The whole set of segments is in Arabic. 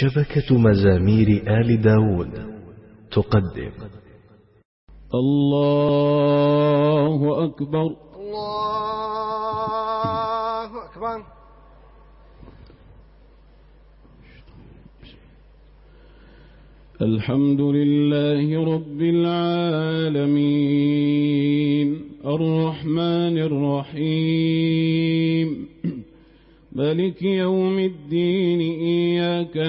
شبكة مزامير آل داود. تقدم. الله أكبر. الله أكبر. الحمد لله رب العالمين. الرحمن الرحيم. ملك يوم الدين.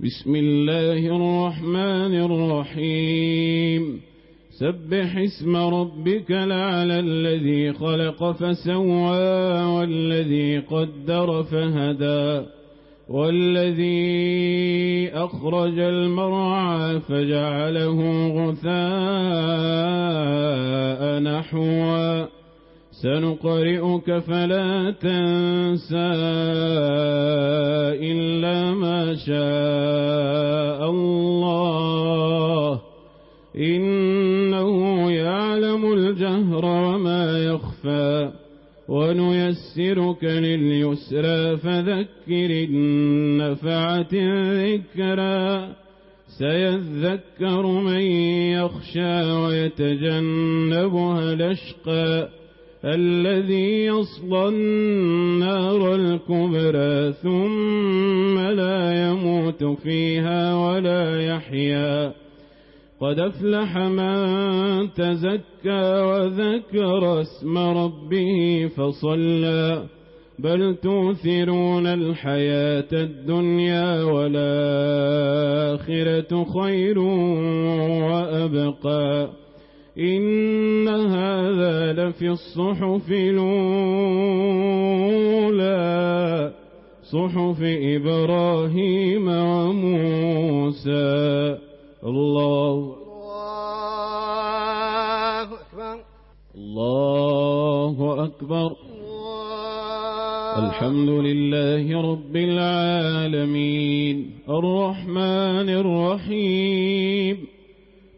بسم الله الرحمن الرحيم. سبح اسم ربك لعلى الذي خلق فسوى والذي قدر فهدى والذي أخرج المرعى فجعله غثاء نحوى سنقرئك فلا تنسى إلا ما شاء الله. إنه يعلم الجهر وما يخفى. ونيسرك لليسرى فذكر النفعة ذكرا سيذكر من يخشى ويتجنبها لشقا الذي يصلى النار الكبرى ثم لا يموت فيها ولا يحيا. قد أفلح من تزكى وذكر اسم ربه فصلى. بل توثرون الحياة الدنيا والآخرة خير وأبقى. إن هذا لفي الصحف الأولى صحف إبراهيم وموسى. الله الله أكبر. الله الحمد لله رب العالمين الرحمن الرحيم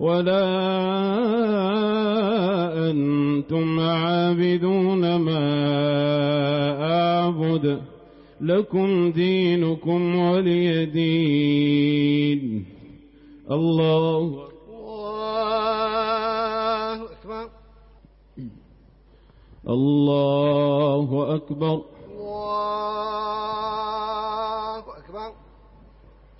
ولا أنتم عابدون ما أعبد لكم دينكم ولي دين الله الله أكبر الله أكبر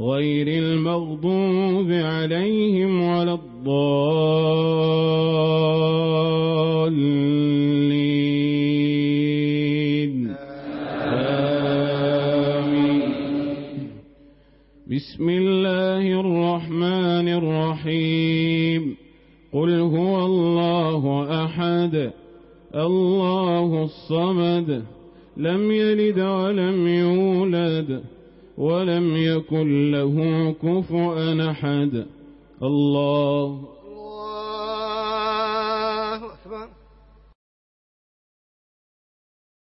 غير المغضوب عليهم ولا الضالين. آمين. بسم الله الرحمن الرحيم. قل هو الله أحد. الله الصمد. لم يلد ولم يولد. ولم يكن له كفؤا أحد. الله